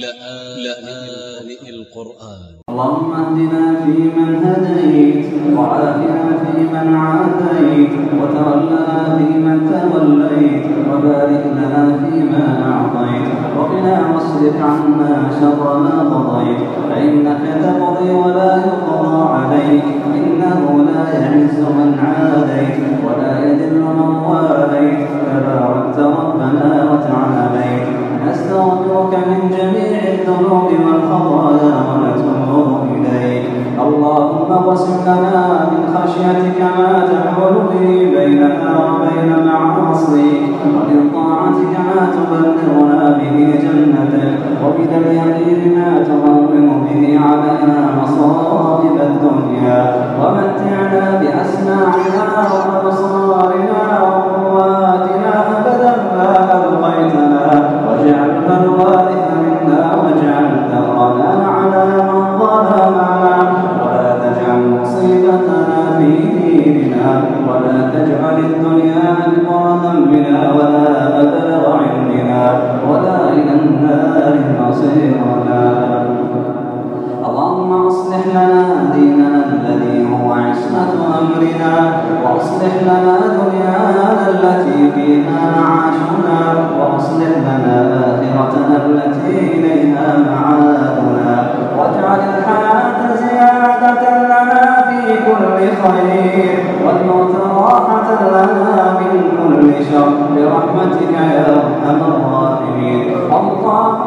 لآن القرآن. اللهم اهدنا فيمن هديت وعافنا فيمن عافيت وتولنا فيمن توليت وبارك لنا فيما أعطيت وقنا واصرف عنا شر ما قضيت فانك تقضي ولا يقضى عليك إنه لا يعز من عاديت ولا يذل الذنوب والخطايا ونتوب إليك. اللهم اقسم لنا من خشيتك ما تحول به بيننا وبين معاصيك. ولا تجعل الدنيا أكبر ذنبنا ولا أبلغ علمنا ولا إلى النار مصيرنا اللهم أصلح لنا ديننا الذي هو عصمة أمرنا وأصلح لنا دنيانا التي فيها معاشنا وأصلح لنا آخرتنا التي إليها معادنا. واجعل الحياة زيادة لنا في كل خير. والموت راحة لنا من كل شر برحمتك يا أرحم الراحمين. اللهم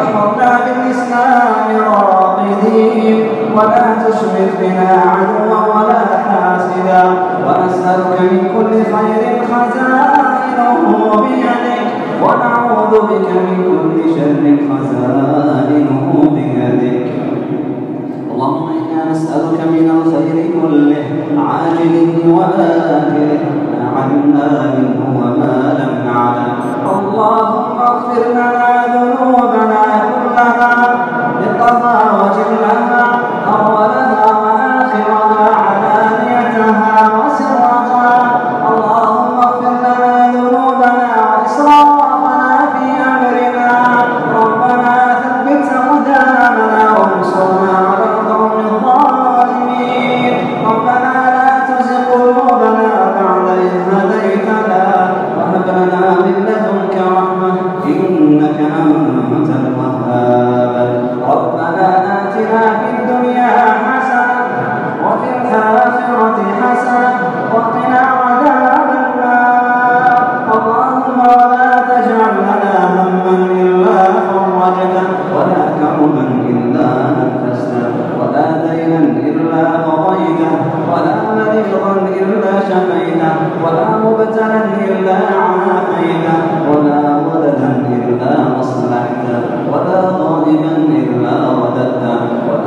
واحفظنا بالإسلام راقدين. ولا تشمت بنا عدوا ولا حاسدا. ونسألك من كل خير خزائنه بيدك. ونعوذ بك من كل شر خزائنه بيدك. اللهم إنا نسألك من الخير كله عاجله وآخره ما علمنا منه وما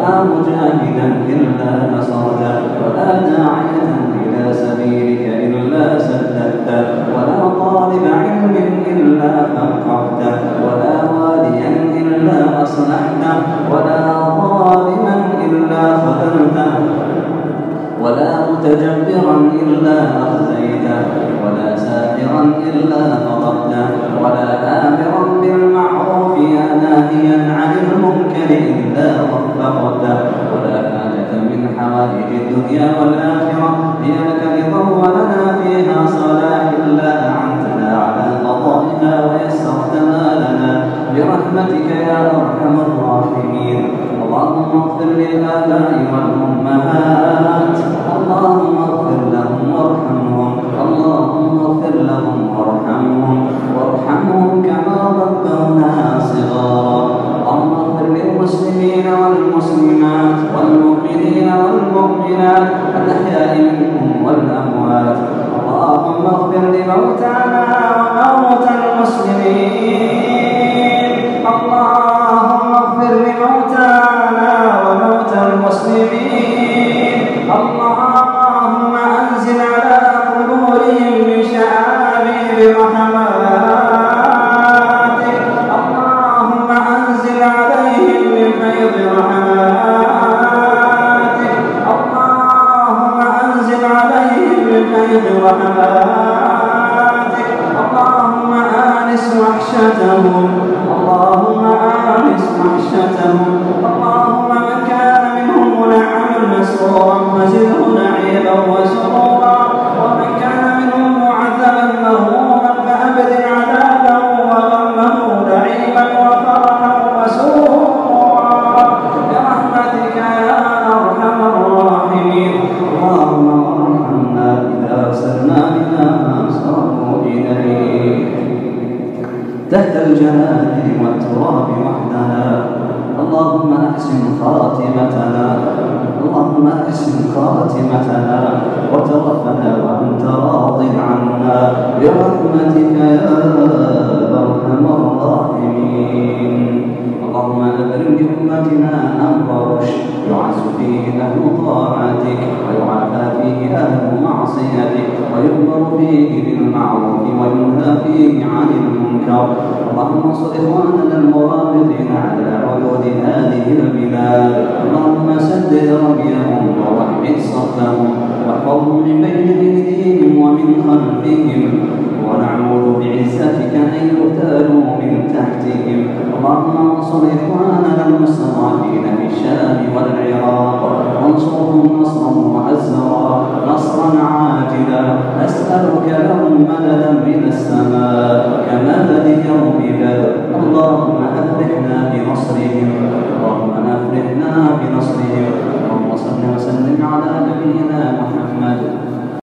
ولا مجاهدا إلا نصرته ولا داعية إلى سبيلك إلا سددته ولا طالب علم إلا فقهته ولا واليا إلا أصلحته ولا ظالما إلا خذلته ولا متجبرا إلا أخزيته ولا ساحرا إلا فضلته ولا آمرا برحمتك يا أرحم الراحمين. اللهم اغفر للآباء والأمهات. اللهم اغفر لهم وارحمهم. اللهم اغفر لهم وارحمهم. وارحمهم كما ربونا صغارا. اللهم اغفر للمسلمين والمسلمات والمؤمنين والمؤمنات الأحياء منهم والأموات. اللهم اغفر لموتانا اللهم أحسن خاتمتنا اللهم أحسن خاتمتنا وتوفنا وأنت راض عنا. برحمتك يا أرحم الراحمين. اللهم أبرم لأمتنا أمر رشد يعز فيه أهل طاعتك ويعافى فيه أهل معصيتك ويؤمر فيه بالمعروف وينهى فيه عن المنكر. اللهم انصر إخواننا المرابطين على حدود هذه البلاد اللهم سدد رميهم ووحد صفهم واحفظهم من بين ايديهم ومن خلفهم ونعوذ بعزتك ان يغتالوا من تحتهم اللهم انصر اخواننا المستضعفين في الشام والعراق وانصرهم نصرا معزرا نصرا عاجلا نسالك لهم مددا من السماء